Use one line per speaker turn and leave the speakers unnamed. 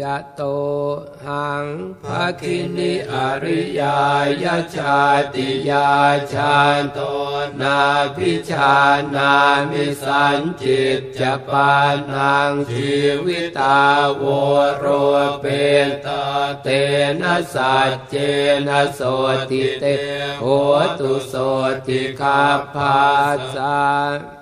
ยะโตหังภะคินิอริยายชาติยาชาโตนาพิชานามิสันจิตจะปานังชีวิตาโวโรเปตเตนะสัจเจนะโสติเตโหตุโสติคาภาสา